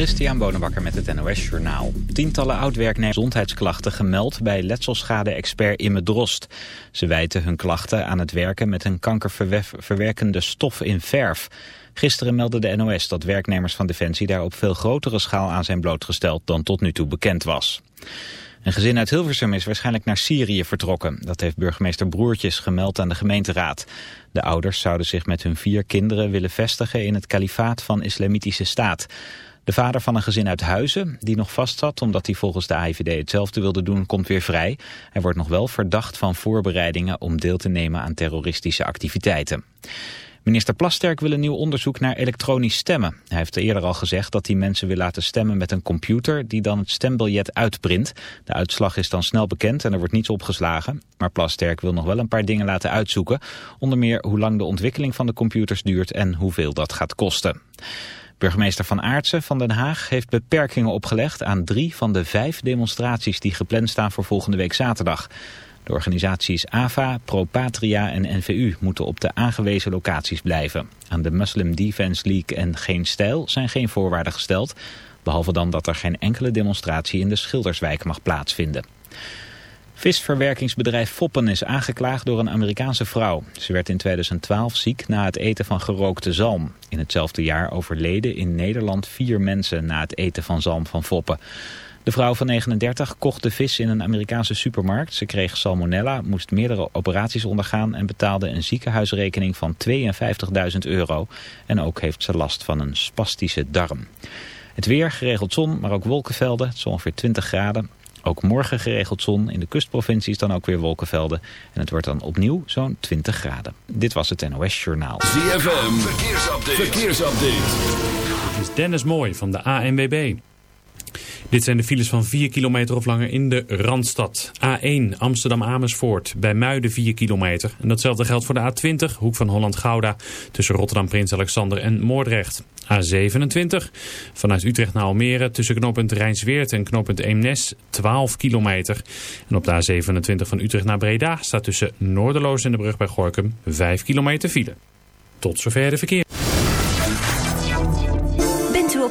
Christian Bonenbakker met het NOS Journaal. Tientallen oud-werknemers gezondheidsklachten gemeld bij letselschade-expert Imme Drost. Ze wijten hun klachten aan het werken met een kankerverwerkende stof in verf. Gisteren meldde de NOS dat werknemers van Defensie daar op veel grotere schaal aan zijn blootgesteld dan tot nu toe bekend was. Een gezin uit Hilversum is waarschijnlijk naar Syrië vertrokken. Dat heeft burgemeester Broertjes gemeld aan de gemeenteraad. De ouders zouden zich met hun vier kinderen willen vestigen in het kalifaat van Islamitische Staat. De vader van een gezin uit Huizen, die nog vastzat omdat hij volgens de AIVD hetzelfde wilde doen, komt weer vrij. Hij wordt nog wel verdacht van voorbereidingen om deel te nemen aan terroristische activiteiten. Minister Plasterk wil een nieuw onderzoek naar elektronisch stemmen. Hij heeft eerder al gezegd dat hij mensen wil laten stemmen met een computer die dan het stembiljet uitprint. De uitslag is dan snel bekend en er wordt niets opgeslagen. Maar Plasterk wil nog wel een paar dingen laten uitzoeken. Onder meer hoe lang de ontwikkeling van de computers duurt en hoeveel dat gaat kosten. Burgemeester Van Aartsen van Den Haag heeft beperkingen opgelegd aan drie van de vijf demonstraties die gepland staan voor volgende week zaterdag. De organisaties AVA, Pro Patria en NVU moeten op de aangewezen locaties blijven. Aan de Muslim Defense League en Geen Stijl zijn geen voorwaarden gesteld. Behalve dan dat er geen enkele demonstratie in de Schilderswijk mag plaatsvinden. Visverwerkingsbedrijf Foppen is aangeklaagd door een Amerikaanse vrouw. Ze werd in 2012 ziek na het eten van gerookte zalm. In hetzelfde jaar overleden in Nederland vier mensen na het eten van zalm van Foppen. De vrouw van 39 kocht de vis in een Amerikaanse supermarkt. Ze kreeg salmonella, moest meerdere operaties ondergaan en betaalde een ziekenhuisrekening van 52.000 euro. En ook heeft ze last van een spastische darm. Het weer, geregeld zon, maar ook wolkenvelden. Het is ongeveer 20 graden. Ook morgen geregeld zon. In de kustprovincies dan ook weer wolkenvelden. En het wordt dan opnieuw zo'n 20 graden. Dit was het NOS Journaal. ZFM, verkeersupdate. verkeersupdate. Dit is Dennis Mooi van de ANWB. Dit zijn de files van 4 kilometer of langer in de Randstad. A1 Amsterdam-Amersfoort, bij Muiden 4 kilometer. En datzelfde geldt voor de A20, hoek van Holland-Gouda, tussen Rotterdam-Prins Alexander en Moordrecht. A27 vanuit Utrecht naar Almere, tussen knooppunt Rijnsweert en knooppunt Eemnes, 12 kilometer. En op de A27 van Utrecht naar Breda staat tussen Noorderloos en de brug bij Gorkum 5 kilometer file. Tot zover de verkeer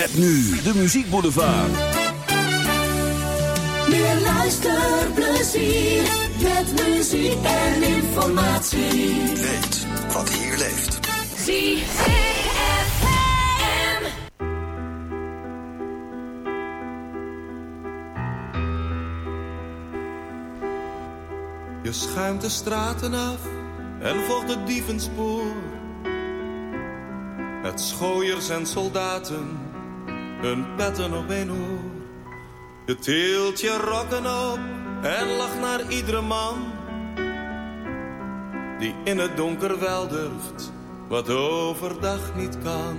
Met nu de Muziek Boulevard. Meer luisterplezier met muziek en informatie. Weet wat hier leeft. ZFM. Je schuimt de straten af en volgt het dievenspoor. Met schooiers en soldaten een petten op een oor. Je tilt je rokken op en lacht naar iedere man. die in het donker wel durft, wat overdag niet kan.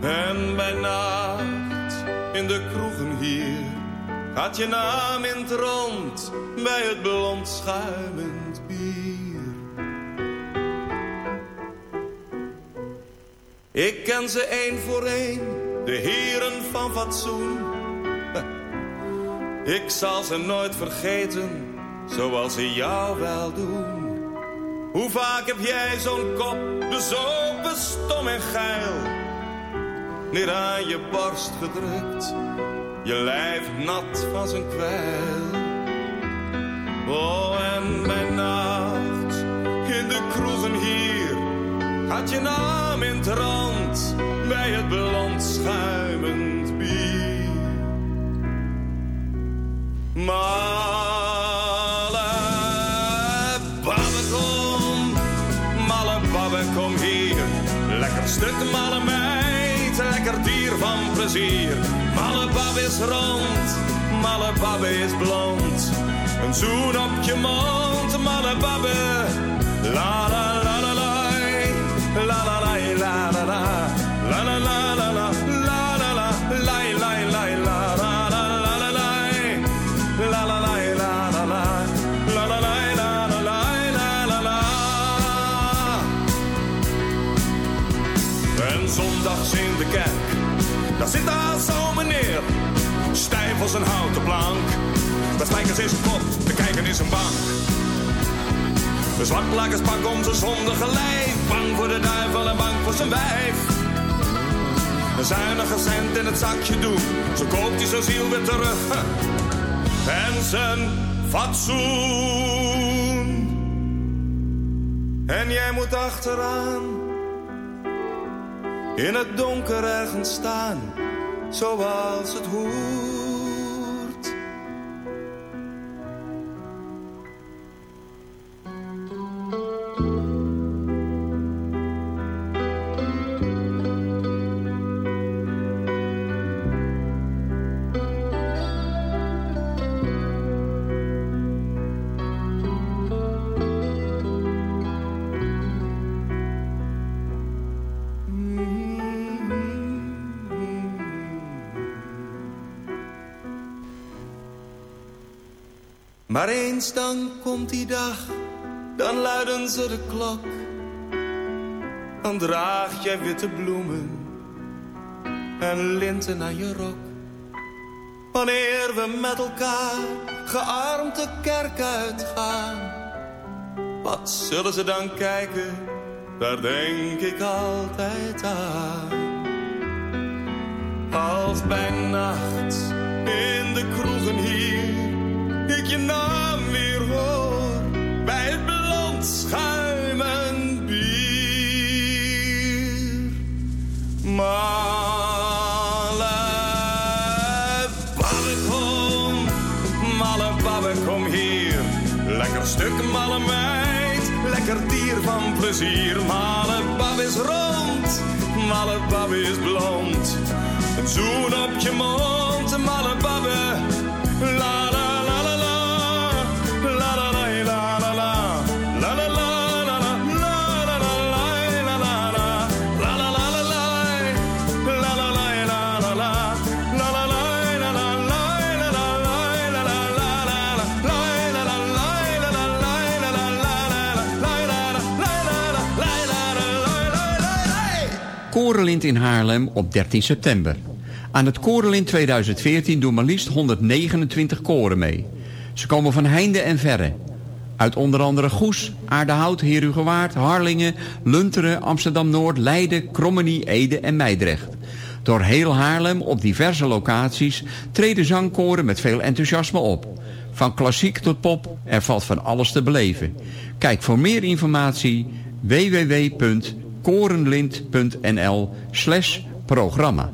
En bij nacht in de kroegen hier gaat je naam in het rond bij het blond schuimend Ik ken ze één voor één, de heren van fatsoen. Ik zal ze nooit vergeten, zoals ze jou wel doen. Hoe vaak heb jij zo'n kop, bezopen, stom en geil, neer aan je borst gedrukt? je lijf nat van zijn kwijl. Oh, en bij je naam in het rand bij het blond schuimend bier. Malle babbe kom, malle babbe kom hier, lekker stuk malle meid, lekker dier van plezier Bab is rond, Bab is blond. Een zoen op je mond, Malababbe. La la la la als een houten plank. De spijkers in zijn kop, de kijker in zijn bank. De zwartlakers pak om zijn zondige lijf. Bang voor de duivel en bang voor zijn wijf. Een zuinige cent in het zakje doen. Zo koopt hij zijn ziel weer terug. En zijn fatsoen. En jij moet achteraan. In het donker ergens staan zoals het hoort. Maar eens dan komt die dag, dan luiden ze de klok. Dan draag jij witte bloemen en linten aan je rok. Wanneer we met elkaar gearmd de kerk uitgaan. Wat zullen ze dan kijken, daar denk ik altijd aan. Als bij nacht in de kroegen hier je naam weer hoor bij het blond schuimen bier. Malle babbe kom, malle babbe kom hier. Lekker stuk malle meid, lekker dier van plezier. Malle babbe is rond, malle babbe is blond. Een zoen op je mond, malle babbe, Korenlint in Haarlem op 13 september. Aan het Korenlint 2014 doen maar liefst 129 koren mee. Ze komen van heinde en verre. Uit onder andere Goes, Aardehout, Herugewaard, Harlingen, Lunteren, Amsterdam-Noord, Leiden, Krommenie, Ede en Meidrecht. Door heel Haarlem op diverse locaties treden zangkoren met veel enthousiasme op. Van klassiek tot pop, er valt van alles te beleven. Kijk voor meer informatie www korenlint.nl slash programma.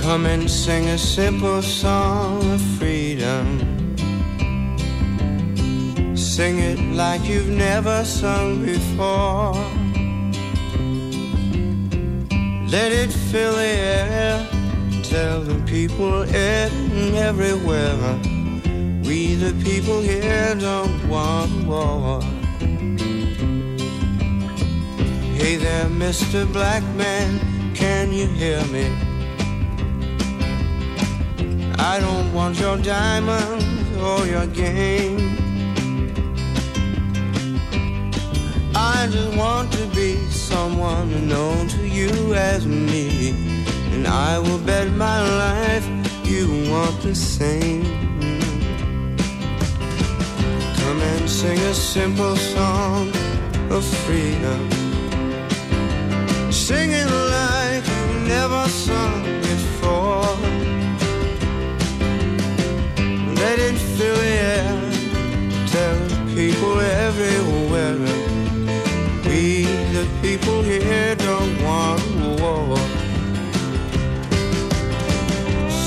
Come and sing a simple song of freedom Sing it like you've never sung before. Let it fill the air. Tell the people everywhere. We the people here don't want war. Hey there, Mr. Black Man, can you hear me? I don't want your diamonds or your game. I just want to be someone known to you as me. And I will bet my life you want the same. Come and sing a simple song of freedom. Sing it like you never sung before. Let it fill the air. Tell people everywhere people here, don't want war.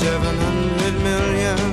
Seven hundred million,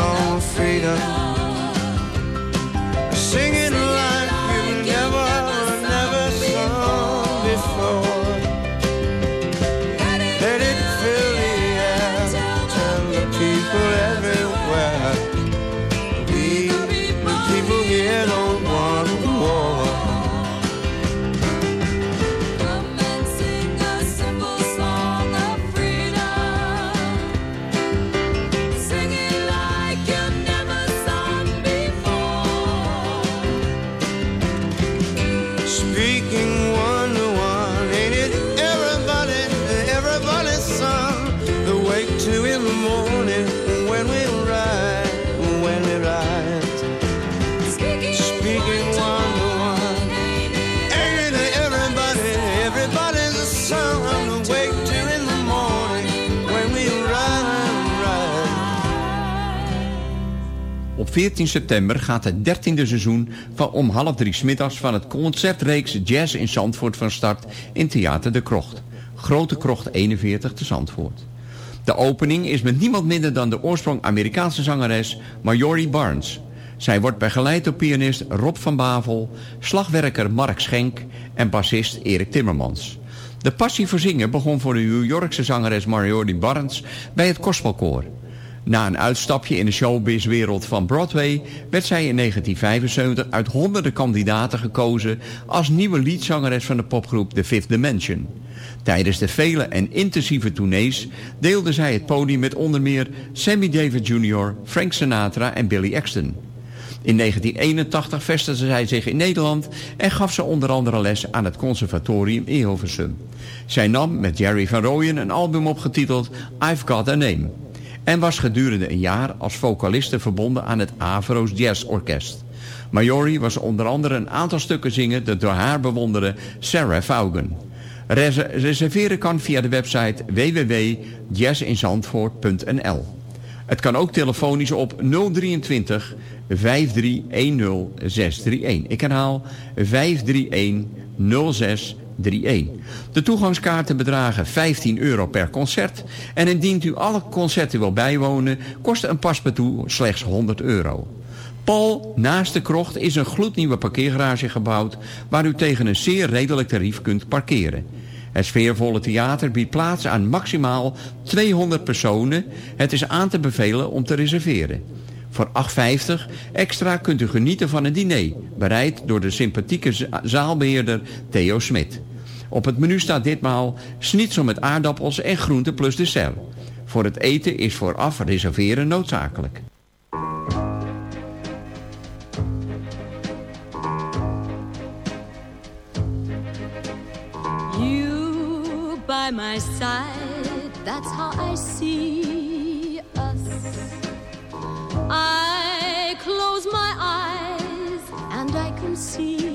simple song of freedom. Morning when we rise, when we rise. Speaking one to one, ain't it everybody, everybody's a son? The wake two in the morning when we rise, rise. Op 14 september gaat het 13e seizoen van om half drie 's middags van het concertreeks Jazz in Zandvoort van start in Theater de Krocht. Grote Krocht 41 te Zandvoort. De opening is met niemand minder dan de oorsprong Amerikaanse zangeres Marjorie Barnes. Zij wordt begeleid door pianist Rob van Bavel, slagwerker Mark Schenk en bassist Erik Timmermans. De passie voor zingen begon voor de New Yorkse zangeres Marjorie Barnes bij het Gospelkoor. Na een uitstapje in de showbizwereld van Broadway... werd zij in 1975 uit honderden kandidaten gekozen... als nieuwe liedzangeres van de popgroep The Fifth Dimension. Tijdens de vele en intensieve tournees deelde zij het podium met onder meer Sammy Davis Jr., Frank Sinatra en Billy Exton. In 1981 vestigde zij zich in Nederland en gaf ze onder andere les aan het conservatorium in. Zij nam met Jerry van Rooyen een album opgetiteld I've Got a Name en was gedurende een jaar als vocaliste verbonden aan het Avro's Jazz Orkest. Marjorie was onder andere een aantal stukken zingen de door haar bewonderde Sarah Vaughan. Rese- Reserveren kan via de website www.jazzinzandvoort.nl. Het kan ook telefonisch op 023 5310 631. Ik herhaal 531 0631. De toegangskaarten bedragen 15 euro per concert. En indien u alle concerten wil bijwonen, kost een paspartout slechts 100 euro. Pal naast de krocht is een gloednieuwe parkeergarage gebouwd... waar u tegen een zeer redelijk tarief kunt parkeren. Het sfeervolle theater biedt plaats aan maximaal 200 personen. Het is aan te bevelen om te reserveren. Voor 8,50 extra kunt u genieten van een diner... bereid door de sympathieke za- zaalbeheerder Theo Smit. Op het menu staat ditmaal schnitzel met aardappels en groenten plus dessert. Voor het eten is vooraf reserveren noodzakelijk. You by my side, that's how I see us. I close my eyes and I can see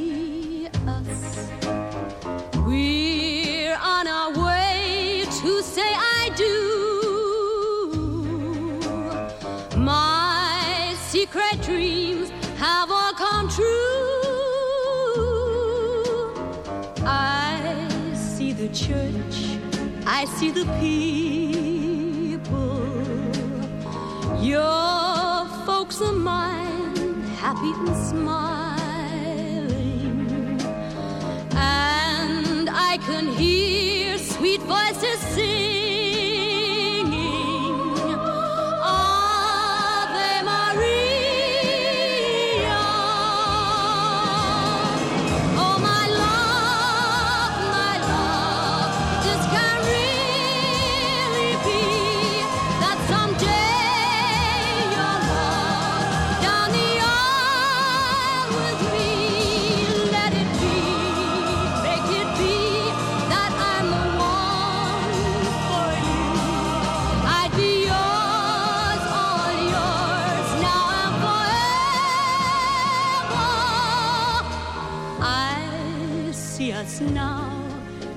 church, I see the people. Your folks are mine, happy and smiling. And I can hear sweet voices singing.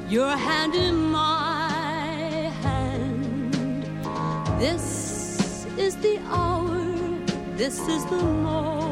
Your hand in my hand. This is the hour, this is the moment.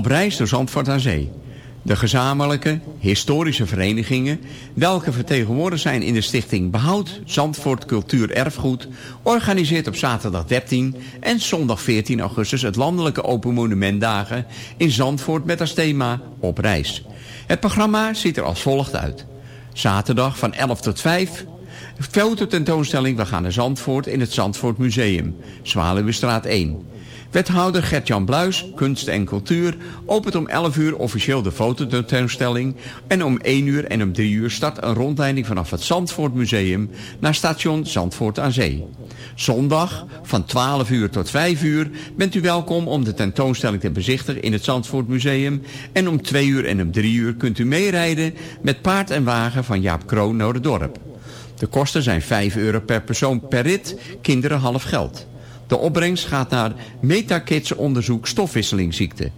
Op reis door Zandvoort aan Zee. De gezamenlijke historische verenigingen, welke vertegenwoordigd zijn in de stichting Behoud Zandvoort Cultuur Erfgoed, organiseert op zaterdag 13 en zondag 14 augustus het landelijke Open Monumentdagen in Zandvoort met als thema Op reis. Het programma ziet er als volgt uit. Zaterdag van 11 tot 5 fototentoonstelling We gaan naar Zandvoort in het Zandvoort Museum, Zwaluwestraat 1. Wethouder Gert-Jan Bluis, Kunst en Cultuur, opent om 11 uur officieel de fototentoonstelling en om 1 uur en om 3 uur start een rondleiding vanaf het Zandvoort Museum naar station Zandvoort aan Zee. Zondag van 12 uur tot 5 uur bent u welkom om de tentoonstelling te bezichtigen in het Zandvoort Museum en om 2 uur en om 3 uur kunt u meerijden met paard en wagen van Jaap Kroon naar het dorp. De kosten zijn 5 euro per persoon per rit, kinderen half geld. De opbrengst gaat naar Metakids onderzoek stofwisselingsziekte.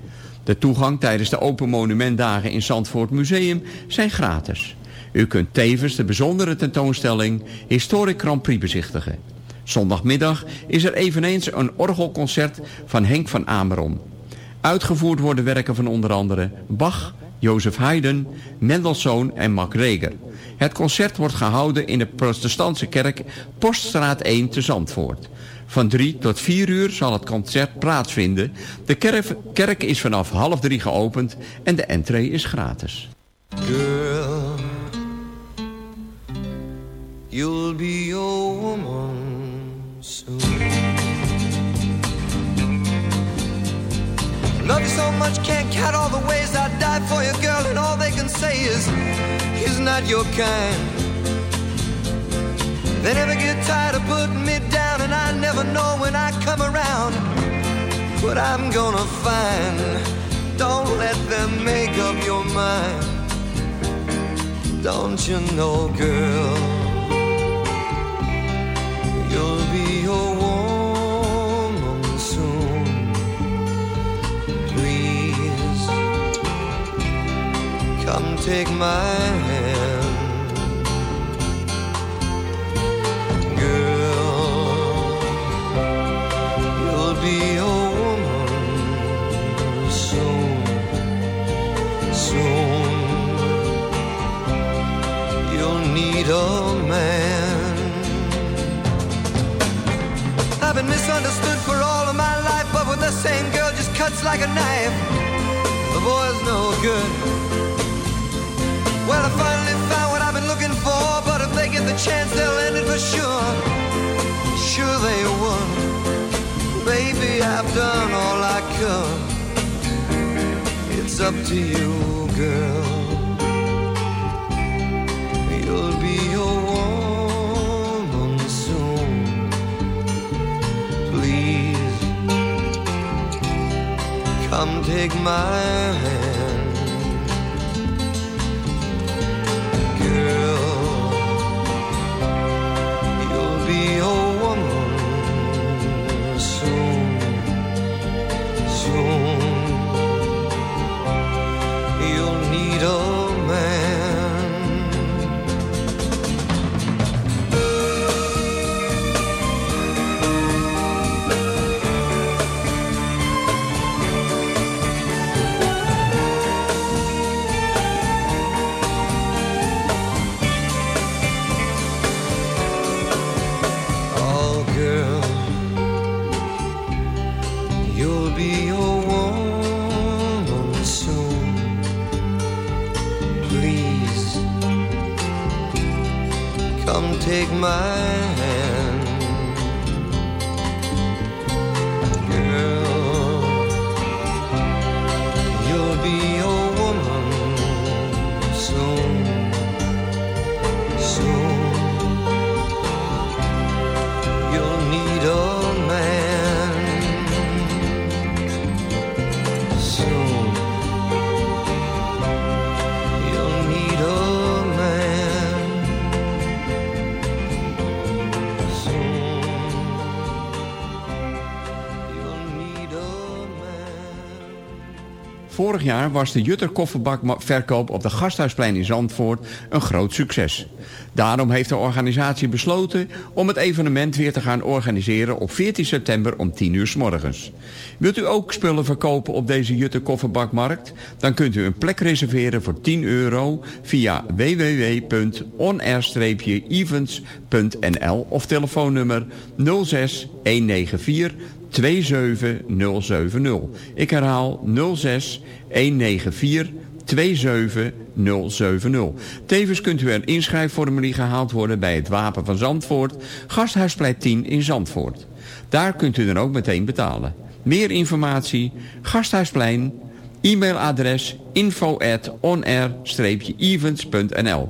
De toegang tijdens de Open Monumentdagen in Zandvoort Museum zijn gratis. U kunt tevens de bijzondere tentoonstelling Historic Grand Prix bezichtigen. Zondagmiddag is er eveneens een orgelconcert van Henk van Ameron. Uitgevoerd worden werken van onder andere Bach, Jozef Haydn, Mendelssohn en Mac Reger. Het concert wordt gehouden in de protestantse kerk Poststraat 1 te Zandvoort. Van 3 tot 4 uur zal het concert plaatsvinden. De kerk, kerk is vanaf half drie geopend en de entree is gratis. Girl, you'll be a woman soon. Love you so much, can't count all the ways I died for you, girl, and all they can say is he's not your kind. They never get tired of putting me down, and I never know when I come around what I'm gonna find. Don't let them make up your mind. Don't you know, girl, you'll be a woman soon. Please come take my hand, like a knife. The boy's no good. Well, I finally found what I've been looking for, but if they get the chance, they'll end it for sure. Sure they would. Baby, I've done all I could. It's up to you, girl. Take my hand, Vorig jaar was de Jutter kofferbakverkoop op de Gasthuisplein in Zandvoort een groot succes. Daarom heeft de organisatie besloten om het evenement weer te gaan organiseren op 14 september om 10 uur s morgens. Wilt u ook spullen verkopen op deze Jutter kofferbakmarkt? Dan kunt u een plek reserveren voor 10 euro via www.onair-events.nl of telefoonnummer 06 194 27070. Ik herhaal 06 194 27070. Tevens kunt u een inschrijfformulier gehaald worden bij het Wapen van Zandvoort, Gasthuisplein 10 in Zandvoort. Daar kunt u dan ook meteen betalen. Meer informatie, Gasthuisplein, e-mailadres info at onair-events.nl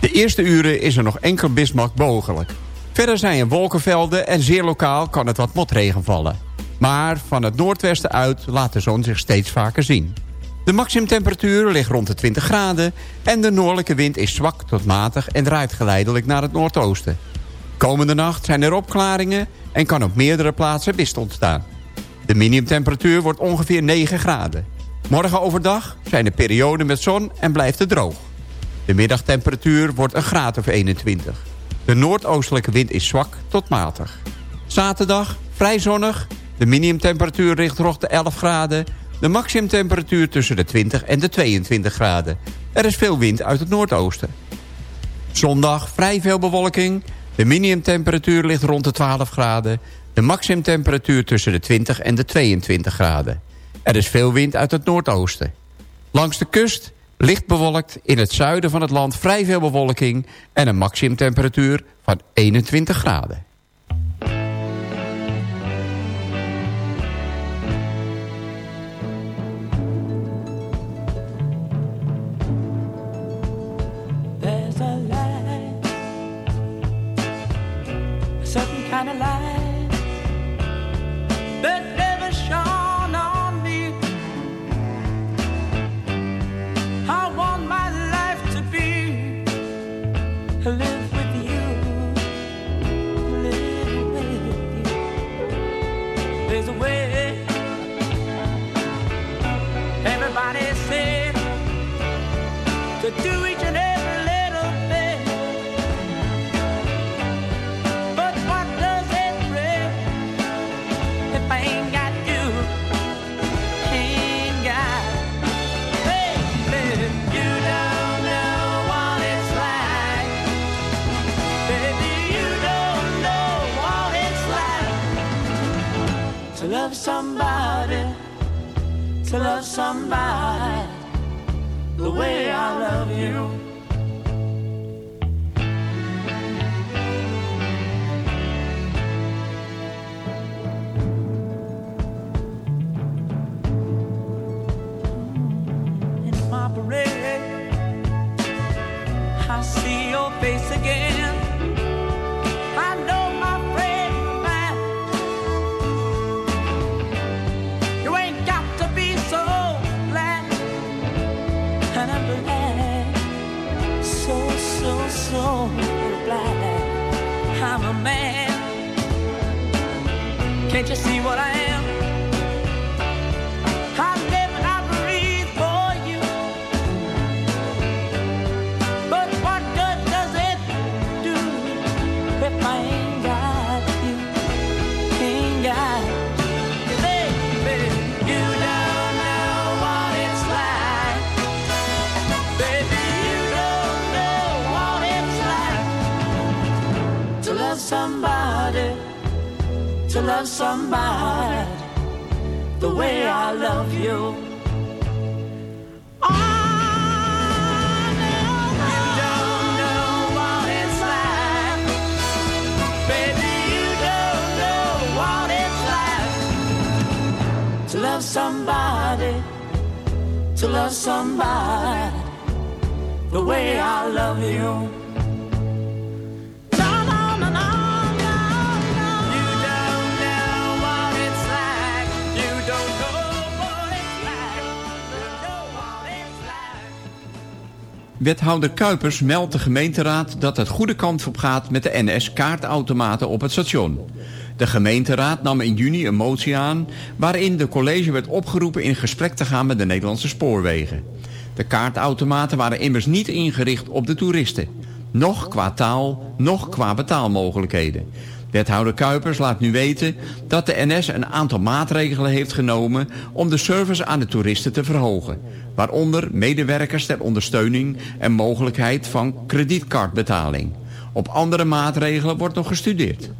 De eerste uren is er nog enkel bismak mogelijk. Verder zijn er wolkenvelden en zeer lokaal kan het wat motregen vallen. Maar van het noordwesten uit laat de zon zich steeds vaker zien. De maximumtemperatuur ligt rond de 20 graden... en de noordelijke wind is zwak tot matig en draait geleidelijk naar het noordoosten. Komende nacht zijn er opklaringen en kan op meerdere plaatsen mist ontstaan. De minimumtemperatuur wordt ongeveer 9 graden. Morgen overdag zijn er perioden met zon en blijft het droog. De middagtemperatuur wordt een graad of 21. De noordoostelijke wind is zwak tot matig. Zaterdag vrij zonnig. De minimumtemperatuur ligt rond de 11 graden. De maximumtemperatuur tussen de 20 en de 22 graden. Er is veel wind uit het noordoosten. Zondag vrij veel bewolking. De minimumtemperatuur ligt rond de 12 graden. De maximumtemperatuur tussen de 20 en de 22 graden. Er is veel wind uit het noordoosten. Langs de kust licht bewolkt. In het zuiden van het land vrij veel bewolking. En een maximumtemperatuur van 21 graden. Somebody, to love somebody the way I love you. Can't you see what I am? Love somebody the way I love you. You don't know what it's like. Baby, you don't know what it's like to love somebody, to love somebody the way I love you. Wethouder Kuipers meldt de gemeenteraad dat het goede kant op gaat met de NS-kaartautomaten op het station. De gemeenteraad nam in juni een motie aan waarin de college werd opgeroepen in gesprek te gaan met de Nederlandse spoorwegen. De kaartautomaten waren immers niet ingericht op de toeristen. Nog qua taal, nog qua betaalmogelijkheden. Wethouder Kuipers laat nu weten dat de NS een aantal maatregelen heeft genomen om de service aan de toeristen te verhogen. Waaronder medewerkers ter ondersteuning en mogelijkheid van kredietkaartbetaling. Op andere maatregelen wordt nog gestudeerd.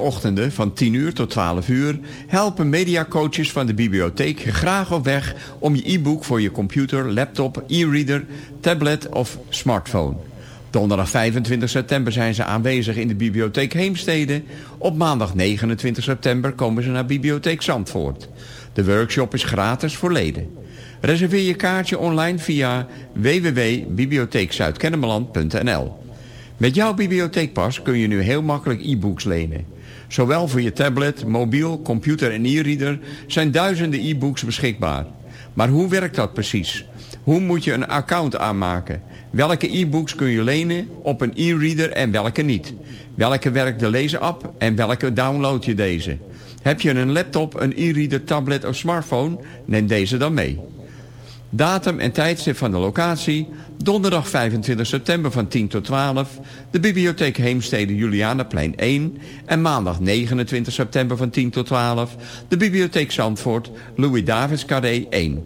Ochtenden van 10 uur tot 12 uur helpen mediacoaches van de bibliotheek graag op weg om je e-book voor je computer, laptop, e-reader, tablet of smartphone. Donderdag 25 september zijn ze aanwezig in de bibliotheek Heemstede. Op maandag 29 september komen ze naar bibliotheek Zandvoort. De workshop is gratis voor leden. Reserveer je kaartje online via www.bibliotheekzuidkennemerland.nl Met jouw bibliotheekpas kun je nu heel makkelijk e-books lenen. Zowel voor je tablet, mobiel, computer en e-reader zijn duizenden e-books beschikbaar. Maar hoe werkt dat precies? Hoe moet je een account aanmaken? Welke e-books kun je lenen op een e-reader en welke niet? Welke werkt de lezen-app en welke download je deze? Heb je een laptop, een e-reader, tablet of smartphone? Neem deze dan mee. Datum en tijdstip van de locatie. Donderdag 25 september van 10 tot 12. De bibliotheek Heemstede Julianaplein 1. En maandag 29 september van 10 tot 12. De bibliotheek Zandvoort Louis Davids Carré 1.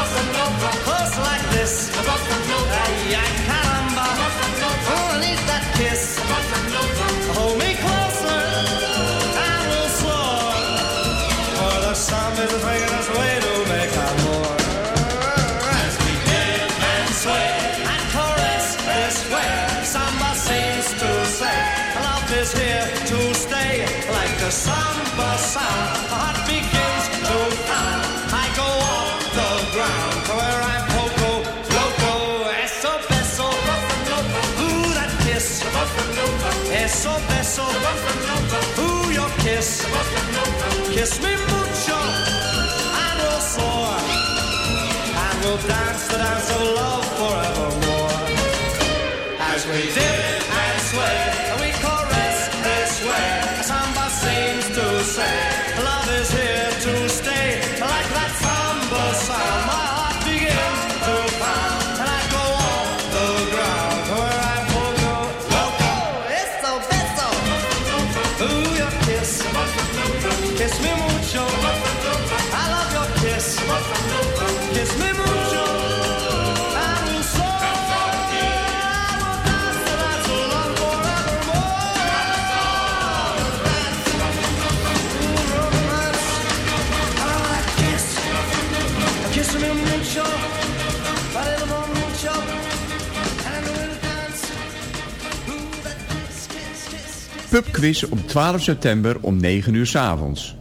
Samba, close like Bésame mucho, we'll soar. and we'll dance the dance of love forevermore. As we did. pubquiz op 12 september om 9 uur s avonds.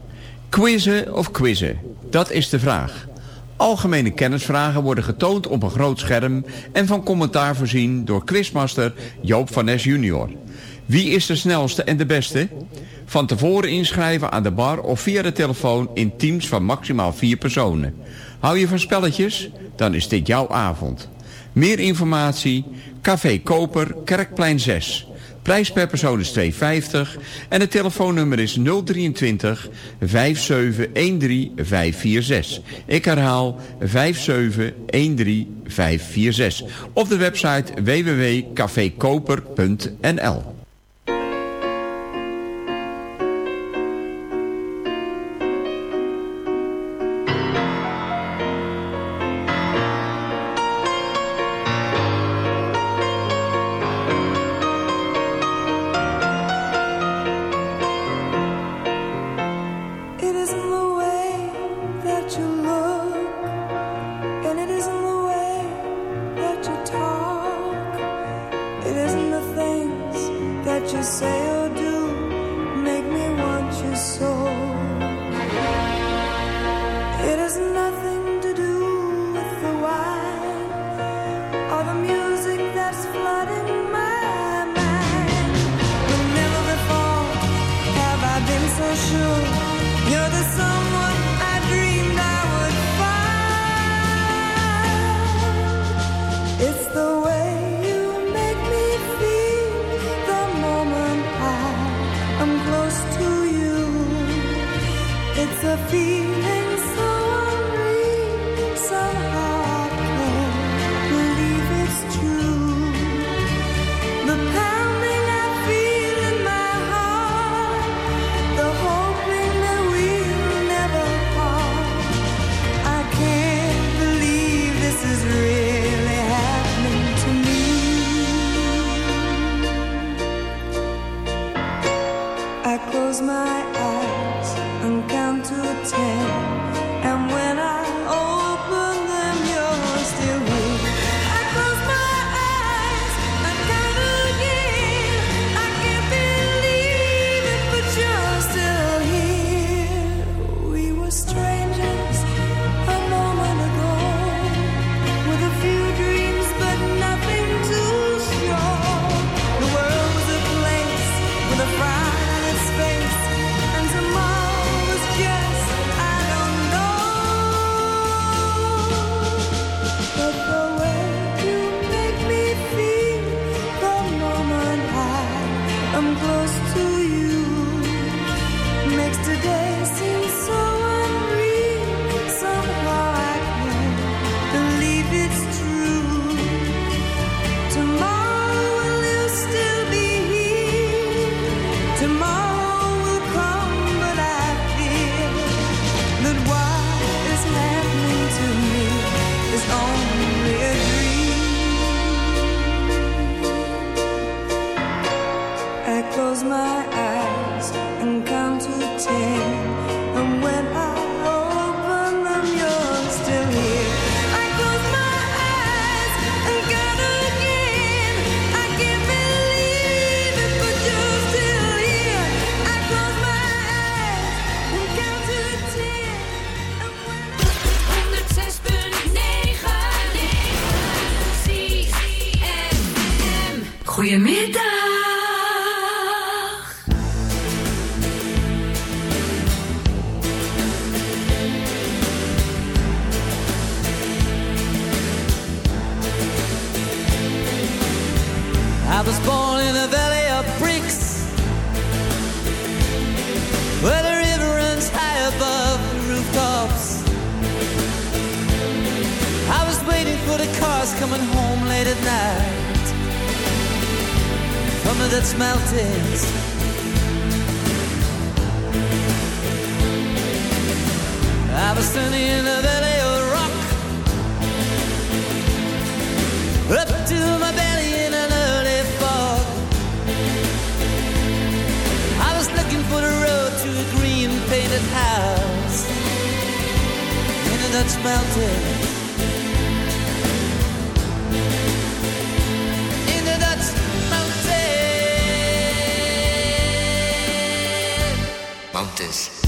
Quizzen of quizzen? Dat is de vraag. Algemene kennisvragen worden getoond op een groot scherm... en van commentaar voorzien door quizmaster Joop van Nes junior. Wie is de snelste en de beste? Van tevoren inschrijven aan de bar of via de telefoon in teams van maximaal vier personen. Hou je van spelletjes? Dan is dit jouw avond. Meer informatie, Café Koper, Kerkplein 6... Prijs per persoon is 2,50 en het telefoonnummer is 023 5713546. Ik herhaal 5713546 of de website www.cafekoper.nl. that's melting. In the Mountains.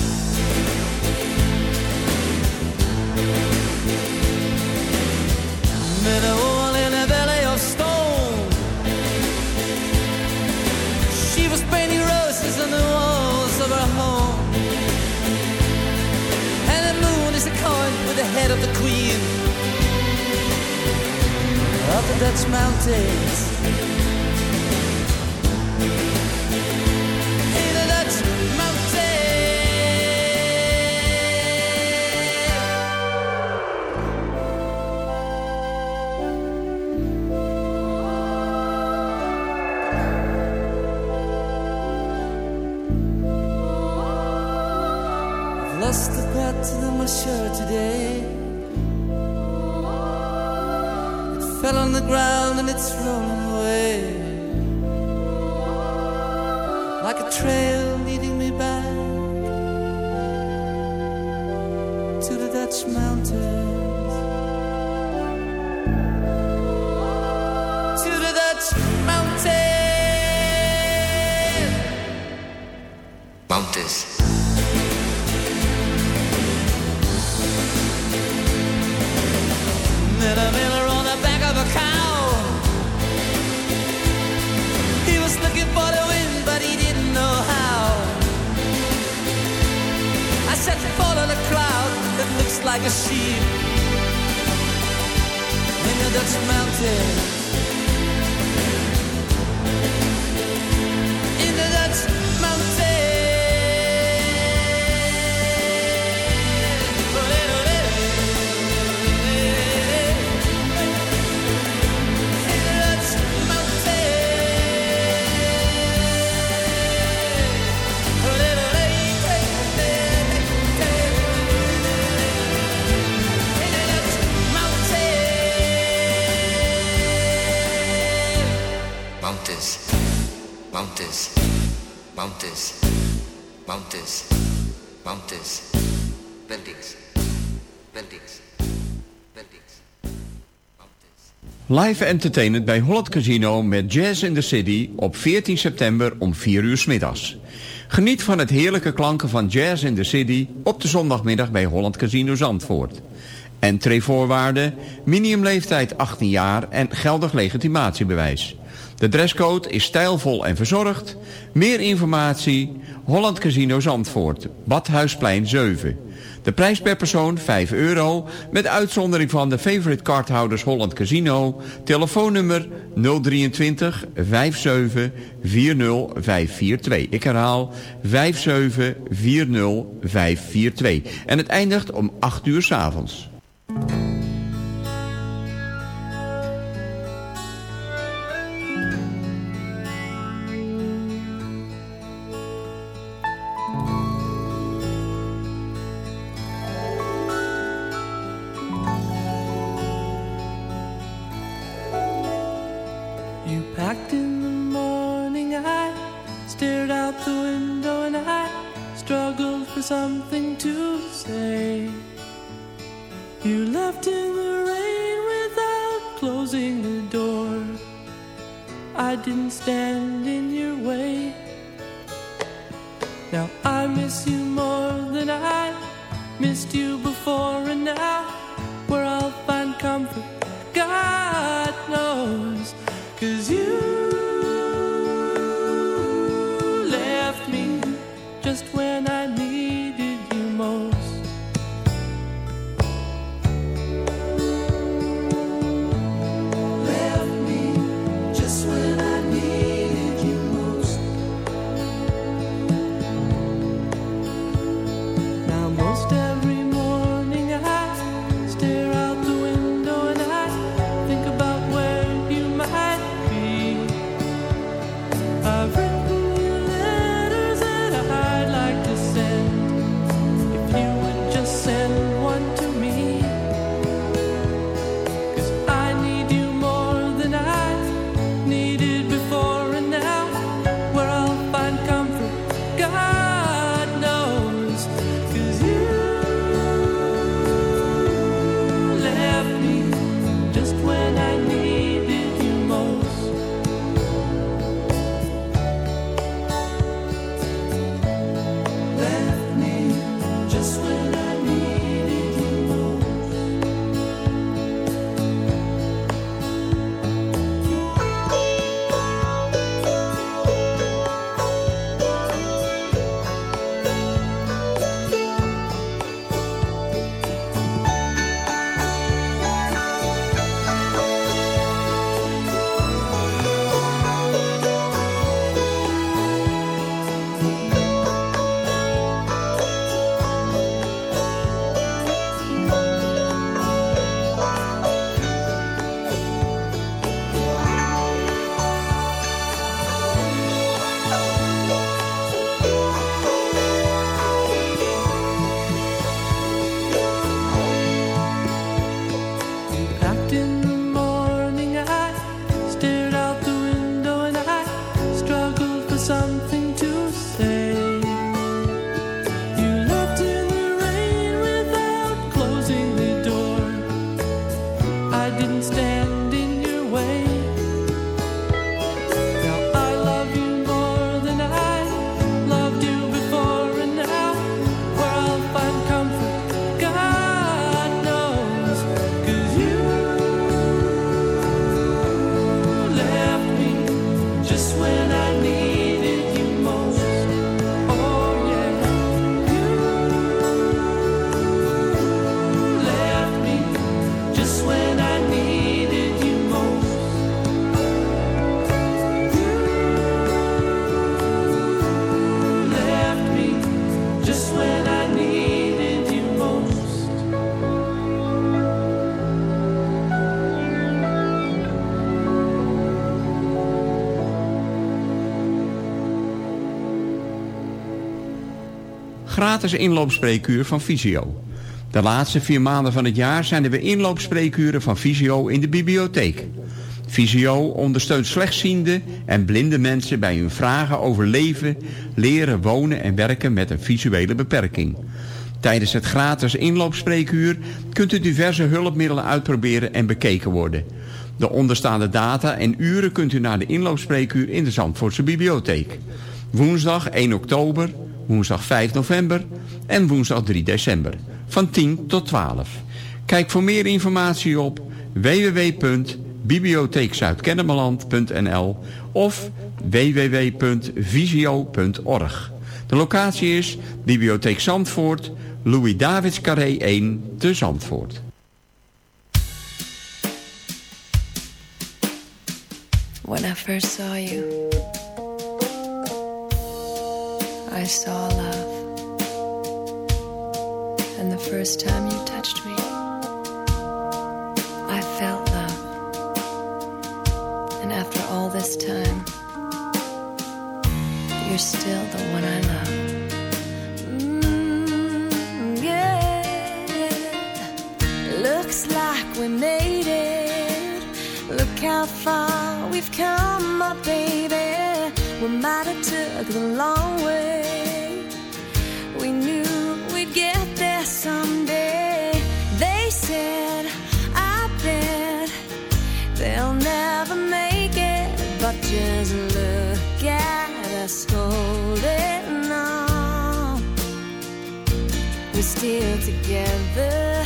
Of the queen of the Dutch mountains. Like a sheep. In the Dutch mountains. In Mountains. Mountains. Mountains. Buildings. Buildings. Live entertainment bij Holland Casino met Jazz in the City op 14 september om 4 uur middags. Geniet van het heerlijke klanken van Jazz in the City op de zondagmiddag bij Holland Casino Zandvoort. Entreevoorwaarden, minimumleeftijd 18 jaar en geldig legitimatiebewijs. De dresscode is stijlvol en verzorgd. Meer informatie, Holland Casino Zandvoort, Badhuisplein 7. De prijs per persoon 5 euro, met uitzondering van de favorite cardhouders Holland Casino. Telefoonnummer 023 57 40 542. Ik herhaal 57 40 542. En het eindigt om 8 uur 's stared out the window and I struggled for something to say. You left in the rain without closing the door. I didn't stand in your way. Now I miss you more than I missed you before, and now where I'll find comfort, God knows. Cause you gratis inloopspreekuur van Visio. De laatste vier maanden van het jaar zijn er weer inloopspreekuren van Visio in de bibliotheek. Visio ondersteunt slechtziende en blinde mensen bij hun vragen over leven, leren, wonen en werken met een visuele beperking. Tijdens het gratis inloopspreekuur kunt u diverse hulpmiddelen uitproberen en bekeken worden. De onderstaande data en uren kunt u naar de inloopspreekuur in de Zandvoortse bibliotheek. Woensdag 1 oktober, woensdag 5 november en woensdag 3 december. Van 10 tot 12. Kijk voor meer informatie op www.bibliotheekzuidkennemerland.nl of www.visio.org. De locatie is Bibliotheek Zandvoort, Louis Davids Carré 1 te Zandvoort. When I first saw you, I saw love. And the first time you touched me, I felt love. And after all this time, you're still the one I love. Mm, yeah. Looks like we made it. Look how far we've come, my baby. We might have took the long way. Still together,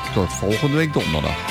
tot volgende week donderdag.